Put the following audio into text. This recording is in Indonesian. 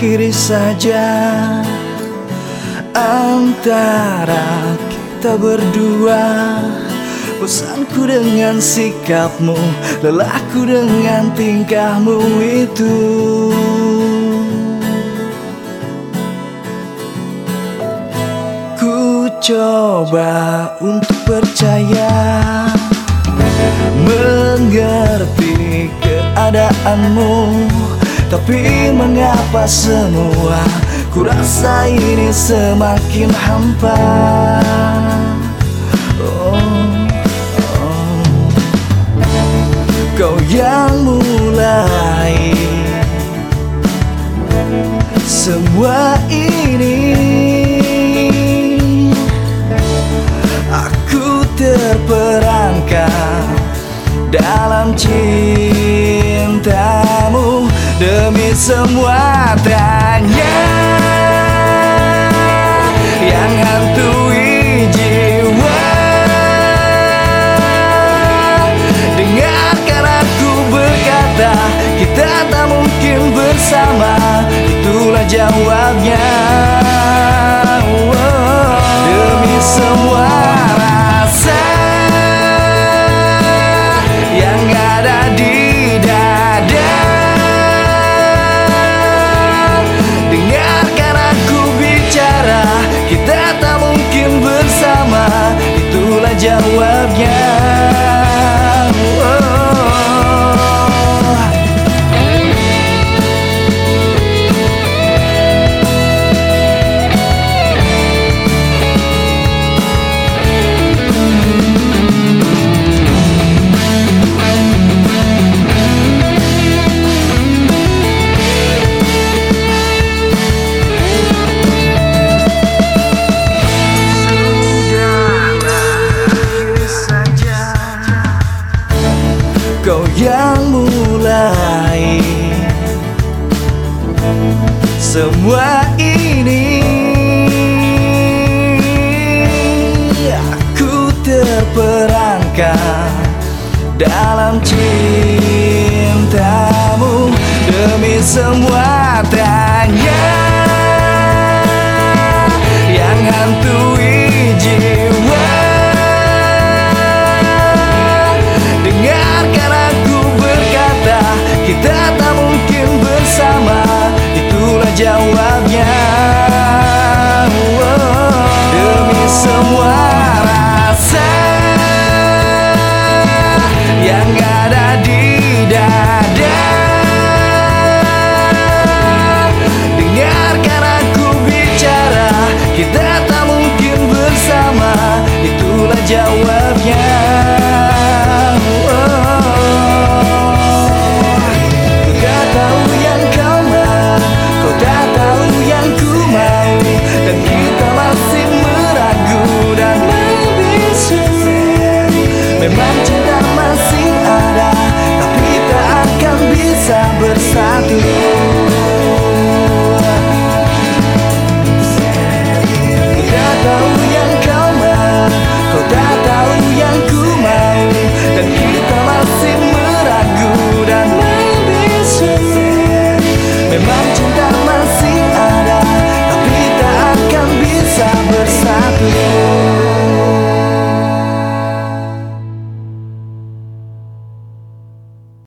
akhiri saja. Antara kita berdua Bosanku dengan sikapmu Lelahku dengan tingkahmu itu. Ku coba untuk percaya Mengerti keadaanmu Tapi mengapa semua Ku rasa ini semakin hampa? Kau yang mulai Semua ini. Aku terperangkap Dalam cintamu Demi semua Itulah jawabnya Semua ini. Aku terperangkap Dalam cintamu Demi semua tanya jawabnya. Oh. Ku tahu yang kau mau Kau tahu yang ku mau. Dan kita masih meragu dan Memang cinta